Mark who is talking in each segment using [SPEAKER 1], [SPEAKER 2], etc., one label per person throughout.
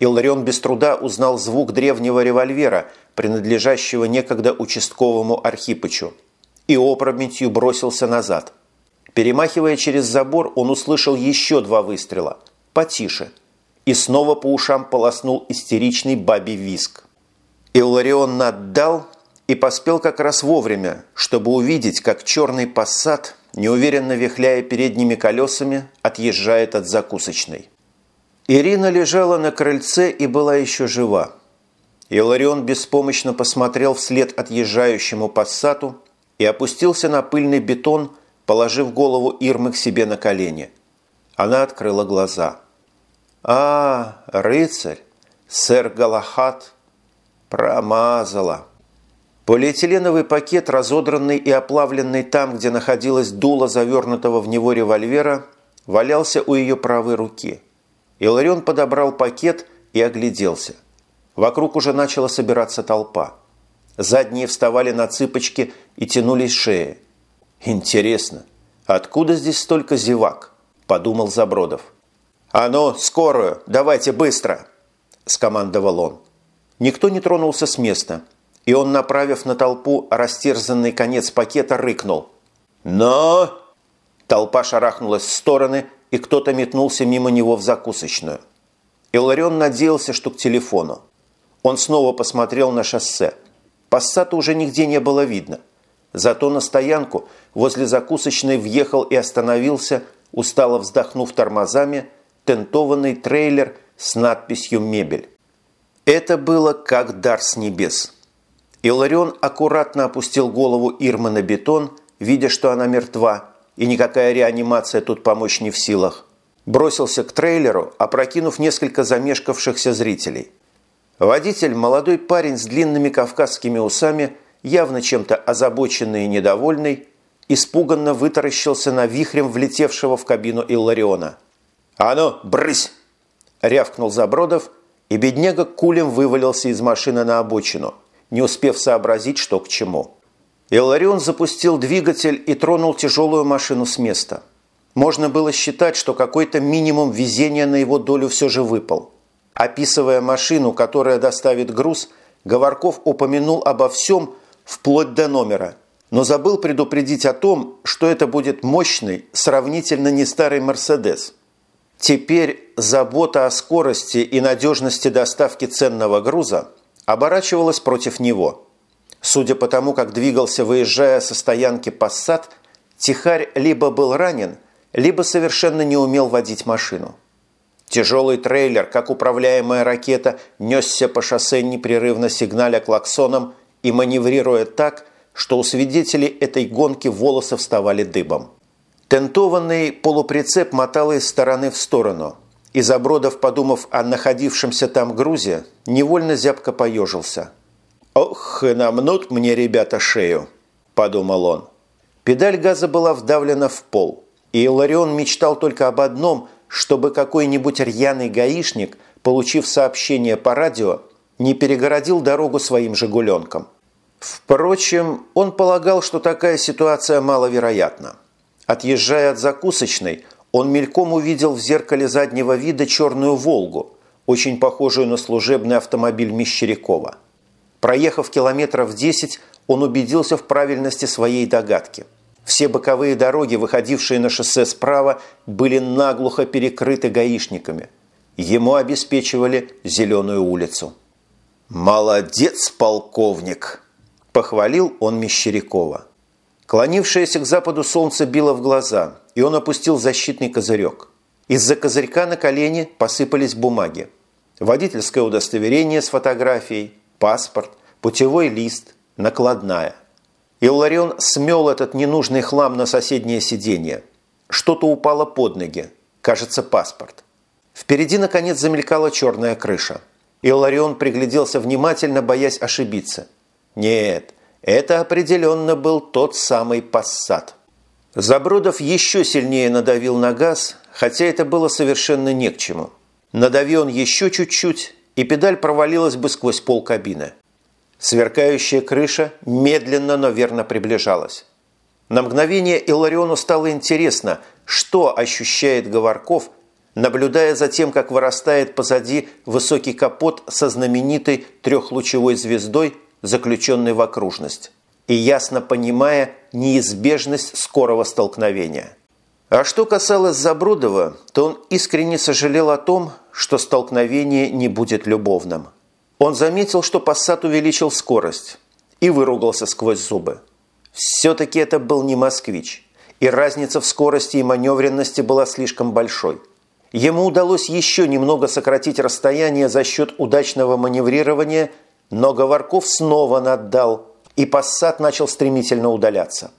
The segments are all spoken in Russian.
[SPEAKER 1] Иларион без труда узнал звук древнего револьвера, принадлежащего некогда участковому Архипычу, и опрометью бросился назад. Перемахивая через забор, он услышал еще два выстрела, потише, и снова по ушам полоснул истеричный бабий виск. Илларион наддал и поспел как раз вовремя, чтобы увидеть, как черный пассат, неуверенно вихляя передними колесами, отъезжает от закусочной. Ирина лежала на крыльце и была еще жива. Иларион беспомощно посмотрел вслед отъезжающему пассату и опустился на пыльный бетон, положив голову Ирмы к себе на колени. Она открыла глаза. «А, рыцарь! Сэр Галахат!» Промазала. Полиэтиленовый пакет, разодранный и оплавленный там, где находилось дуло завернутого в него револьвера, валялся у ее правой руки. Иларион подобрал пакет и огляделся. Вокруг уже начала собираться толпа. Задние вставали на цыпочки и тянулись шеи. «Интересно, откуда здесь столько зевак?» – подумал Забродов. «А ну, скорую, давайте быстро!» – скомандовал он. Никто не тронулся с места, и он, направив на толпу растерзанный конец пакета, рыкнул. «Но!» Толпа шарахнулась в стороны, и кто-то метнулся мимо него в закусочную. Иларион надеялся, что к телефону. Он снова посмотрел на шоссе. Пассата уже нигде не было видно. Зато на стоянку возле закусочной въехал и остановился, устало вздохнув тормозами, тентованный трейлер с надписью «Мебель». Это было как дар с небес. Иларион аккуратно опустил голову Ирмы на бетон, видя, что она мертва, и никакая реанимация тут помочь не в силах. Бросился к трейлеру, опрокинув несколько замешкавшихся зрителей. Водитель, молодой парень с длинными кавказскими усами, явно чем-то озабоченный и недовольный, испуганно вытаращился на вихрем влетевшего в кабину Иллариона. «А ну, брысь!» – рявкнул Забродов – и бедняга кулем вывалился из машины на обочину, не успев сообразить, что к чему. Иларион запустил двигатель и тронул тяжелую машину с места. Можно было считать, что какой-то минимум везения на его долю все же выпал. Описывая машину, которая доставит груз, Говорков упомянул обо всем вплоть до номера, но забыл предупредить о том, что это будет мощный, сравнительно не старый «Мерседес», Теперь забота о скорости и надежности доставки ценного груза оборачивалась против него. Судя по тому, как двигался, выезжая со стоянки Пассат, Тихарь либо был ранен, либо совершенно не умел водить машину. Тяжелый трейлер, как управляемая ракета, несся по шоссе непрерывно сигналя клаксоном и маневрируя так, что у свидетелей этой гонки волосы вставали дыбом. Тентованный полуприцеп мотал из стороны в сторону. И Забродов, подумав о находившемся там грузе, невольно зябко поежился. «Ох, и намнут мне ребята шею», – подумал он. Педаль газа была вдавлена в пол, и Иларион мечтал только об одном, чтобы какой-нибудь рьяный гаишник, получив сообщение по радио, не перегородил дорогу своим «Жигуленком». Впрочем, он полагал, что такая ситуация маловероятна. Отъезжая от закусочной, он мельком увидел в зеркале заднего вида черную «Волгу», очень похожую на служебный автомобиль Мещерякова. Проехав километров 10, он убедился в правильности своей догадки. Все боковые дороги, выходившие на шоссе справа, были наглухо перекрыты гаишниками. Ему обеспечивали зеленую улицу. «Молодец, полковник!» – похвалил он Мещерякова. Клонившееся к западу солнце било в глаза, и он опустил защитный козырек. Из-за козырька на колени посыпались бумаги. Водительское удостоверение с фотографией, паспорт, путевой лист, накладная. Илларион смел этот ненужный хлам на соседнее сиденье. Что-то упало под ноги. Кажется, паспорт. Впереди, наконец, замелькала черная крыша. Илларион пригляделся внимательно, боясь ошибиться. Нет, это определенно был тот самый пассат. Забродов еще сильнее надавил на газ, хотя это было совершенно не к чему. Надави он еще чуть-чуть, и педаль провалилась бы сквозь пол кабины. Сверкающая крыша медленно, но верно приближалась. На мгновение Илариону стало интересно, что ощущает Говорков, наблюдая за тем, как вырастает позади высокий капот со знаменитой трехлучевой звездой, заключенной в окружность, и ясно понимая неизбежность скорого столкновения. А что касалось Забродова, то он искренне сожалел о том, что столкновение не будет любовным. Он заметил, что Пассат увеличил скорость и выругался сквозь зубы. Все-таки это был не москвич, и разница в скорости и маневренности была слишком большой. Ему удалось еще немного сократить расстояние за счет удачного маневрирования, но Говорков снова наддал, и Пассат начал стремительно удаляться.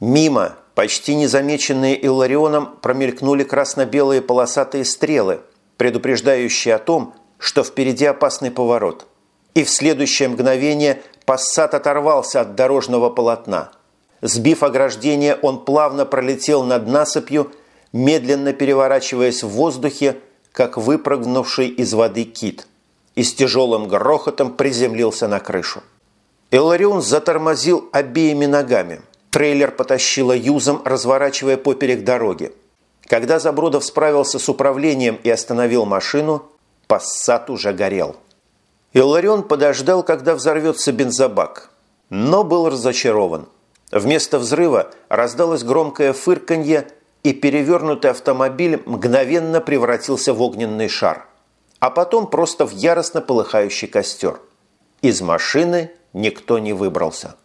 [SPEAKER 1] Мимо, почти незамеченные Илларионом, промелькнули красно-белые полосатые стрелы, предупреждающие о том, что впереди опасный поворот. И в следующее мгновение Пассат оторвался от дорожного полотна. Сбив ограждение, он плавно пролетел над насыпью медленно переворачиваясь в воздухе, как выпрыгнувший из воды кит, и с тяжелым грохотом приземлился на крышу. Эларион затормозил обеими ногами. Трейлер потащило юзом, разворачивая поперек дороги. Когда Забродов справился с управлением и остановил машину, пассат уже горел. Илларион подождал, когда взорвется бензобак, но был разочарован. Вместо взрыва раздалось громкое фырканье, и перевернутый автомобиль мгновенно превратился в огненный шар, а потом просто в яростно полыхающий костер. Из машины никто не выбрался.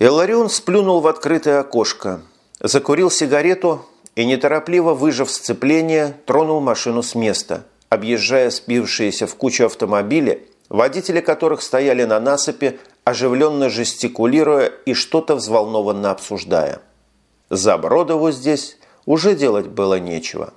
[SPEAKER 1] Эларион сплюнул в открытое окошко, закурил сигарету и, неторопливо выжав сцепление, тронул машину с места, объезжая спившиеся в кучу автомобили, водители которых стояли на насыпи, оживленно жестикулируя и что-то взволнованно обсуждая. Забродову здесь уже делать было нечего.